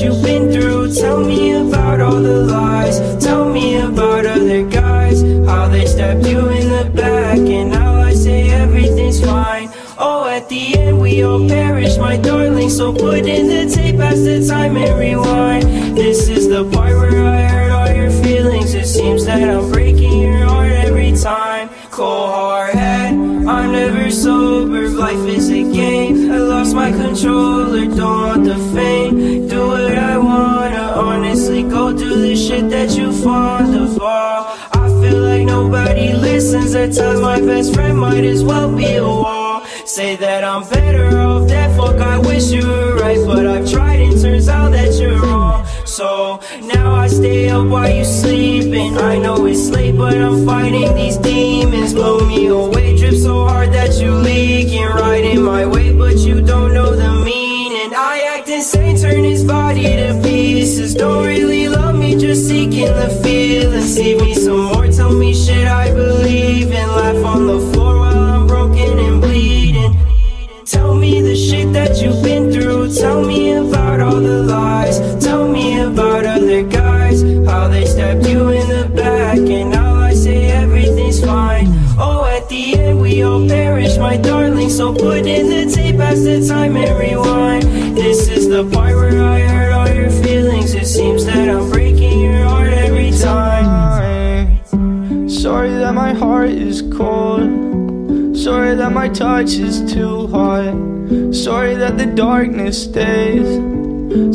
you've been through. Tell me about all the lies. Tell me about other guys. How they stabbed you in the back. And now I say everything's fine. Oh, at the end we all perish, my darling. So put in the tape, as the time and rewind. This is the part where I Life is a game. I lost my controller, don't want the fame. Do what I wanna, honestly. Go do the shit that you fond of. All I feel like nobody listens. At times, my best friend might as well be a wall. Say that I'm better off dead. Fuck, I wish you were right, but I've tried and turns out that you're wrong. So now I stay up while you sleeping. I know it's late, but I'm fighting these demons. Blow me away, drip so hard that you leaking. in my way, but you don't know the meaning. I act insane, turn his body to pieces. Don't really love me, just seeking the feeling. See me some more, tell me shit I believe in. Laugh on the floor while I'm broken and bleeding. Tell me the shit that you've been through. Tell me about all the lies. Perish, my darling. So put in the tape, pass the time and rewind. This is the part where I hurt all your feelings. It seems that I'm breaking your heart every time. Sorry that my heart is cold. Sorry that my touch is too hot. Sorry that the darkness stays.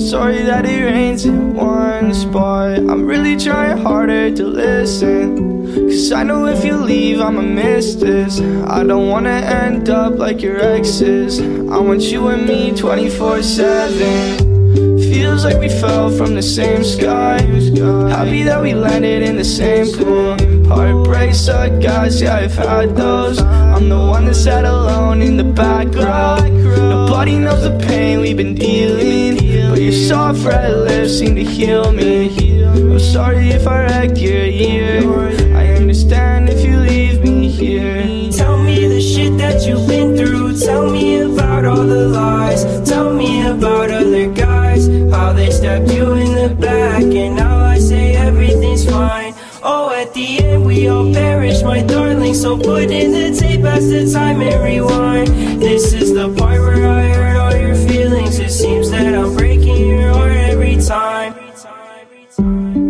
Sorry that it rains in one spot. I'm really trying harder to listen. Cause I know if you leave, I'ma miss this. I don't wanna end up like your exes. I want you and me 24 7. Feels like we fell from the same sky. Happy that we landed in the same pool. Heartbreaks suck, guys, yeah, I've had those. I'm the one that sat alone in the back row. Nobody knows the pain we've been dealing. But your soft red lips seem to heal me. I'm sorry if I wrecked your year. I understand if you leave me here. Tell me the shit that you've been through. Tell me about all the lies. Tell me about other guys. How they stabbed you in the back. And now I say everything's fine. Oh, at the end we all perish, my darling. So put in the tape, pass the time and rewind. This time.